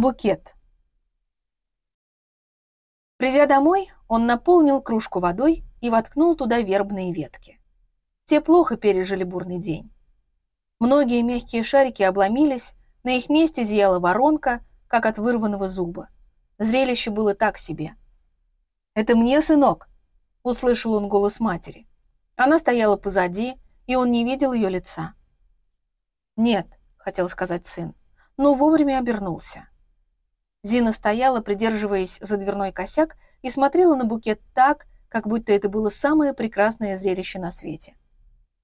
Букет. Придя домой, он наполнил кружку водой и воткнул туда вербные ветки. Те плохо пережили бурный день. Многие мягкие шарики обломились, на их месте зияла воронка, как от вырванного зуба. Зрелище было так себе. «Это мне, сынок?» — услышал он голос матери. Она стояла позади, и он не видел ее лица. «Нет», — хотел сказать сын, но вовремя обернулся. Зина стояла, придерживаясь за дверной косяк, и смотрела на букет так, как будто это было самое прекрасное зрелище на свете.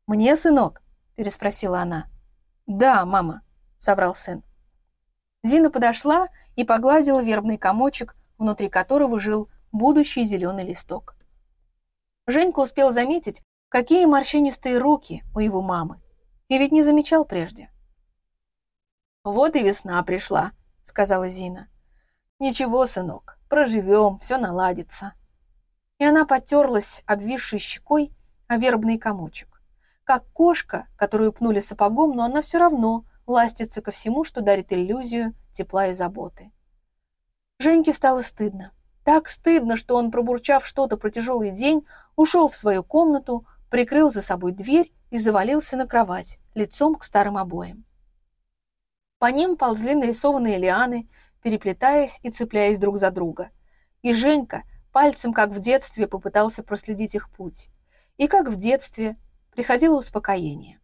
«Мне, сынок?» – переспросила она. «Да, мама», – собрал сын. Зина подошла и погладила вербный комочек, внутри которого жил будущий зеленый листок. Женька успел заметить, какие морщинистые руки у его мамы, и ведь не замечал прежде. «Вот и весна пришла», — сказала Зина. «Ничего, сынок, проживем, все наладится». И она потерлась обвисшей щекой о вербный комочек. Как кошка, которую пнули сапогом, но она все равно ластится ко всему, что дарит иллюзию тепла и заботы. Женьке стало стыдно. Так стыдно, что он, пробурчав что-то про тяжелый день, ушел в свою комнату, прикрыл за собой дверь и завалился на кровать, лицом к старым обоям. По ним ползли нарисованные лианы, переплетаясь и цепляясь друг за друга. И Женька пальцем, как в детстве, попытался проследить их путь. И как в детстве приходило успокоение.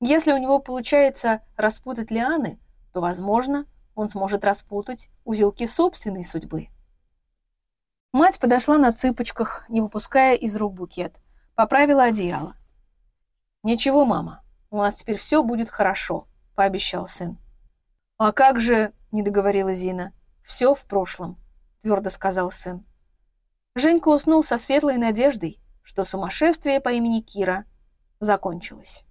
Если у него получается распутать лианы, то, возможно, он сможет распутать узелки собственной судьбы. Мать подошла на цыпочках, не выпуская из рук букет, поправила одеяло. «Ничего, мама, у нас теперь все будет хорошо», — пообещал сын. «А как же не договорила Зина. «Все в прошлом», — твердо сказал сын. Женька уснул со светлой надеждой, что сумасшествие по имени Кира закончилось.